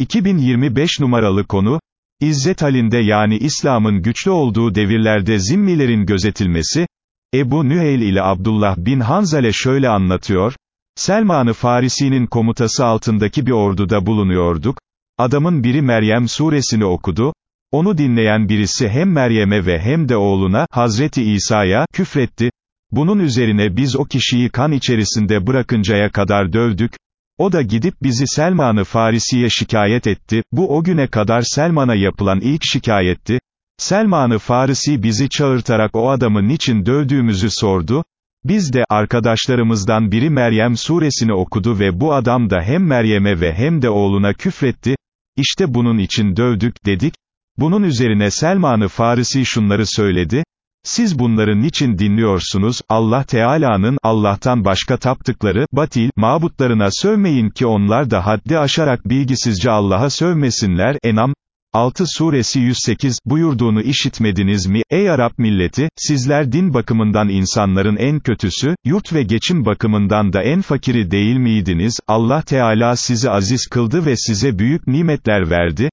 2025 numaralı konu, İzzet halinde yani İslam'ın güçlü olduğu devirlerde zimmilerin gözetilmesi, Ebu Nüheyl ile Abdullah bin Hanzale şöyle anlatıyor, Selman-ı Farisi'nin komutası altındaki bir orduda bulunuyorduk, adamın biri Meryem suresini okudu, onu dinleyen birisi hem Meryem'e ve hem de oğluna, Hazreti İsa'ya, küfretti, bunun üzerine biz o kişiyi kan içerisinde bırakıncaya kadar dövdük, o da gidip bizi Selman-ı Farisi'ye şikayet etti, bu o güne kadar Selman'a yapılan ilk şikayetti, Selman-ı Farisi bizi çağırtarak o adamı niçin dövdüğümüzü sordu, biz de, arkadaşlarımızdan biri Meryem suresini okudu ve bu adam da hem Meryem'e ve hem de oğluna küfretti, işte bunun için dövdük, dedik, bunun üzerine Selman-ı Farisi şunları söyledi, siz bunları niçin dinliyorsunuz, Allah Teala'nın, Allah'tan başka taptıkları, batil, mabutlarına sövmeyin ki onlar da haddi aşarak bilgisizce Allah'a sövmesinler, Enam, 6 suresi 108, buyurduğunu işitmediniz mi, ey Arap milleti, sizler din bakımından insanların en kötüsü, yurt ve geçim bakımından da en fakiri değil miydiniz, Allah Teala sizi aziz kıldı ve size büyük nimetler verdi,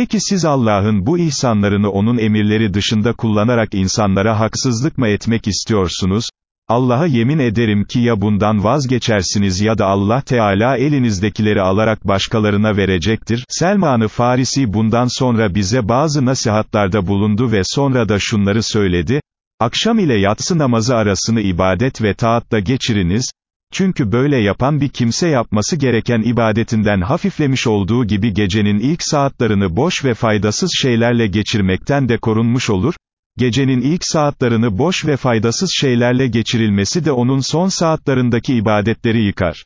Peki siz Allah'ın bu ihsanlarını onun emirleri dışında kullanarak insanlara haksızlık mı etmek istiyorsunuz? Allah'a yemin ederim ki ya bundan vazgeçersiniz ya da Allah Teala elinizdekileri alarak başkalarına verecektir. Selman-ı Farisi bundan sonra bize bazı nasihatlarda bulundu ve sonra da şunları söyledi. Akşam ile yatsı namazı arasını ibadet ve taatta geçiriniz, çünkü böyle yapan bir kimse yapması gereken ibadetinden hafiflemiş olduğu gibi gecenin ilk saatlerini boş ve faydasız şeylerle geçirmekten de korunmuş olur, gecenin ilk saatlerini boş ve faydasız şeylerle geçirilmesi de onun son saatlerindeki ibadetleri yıkar.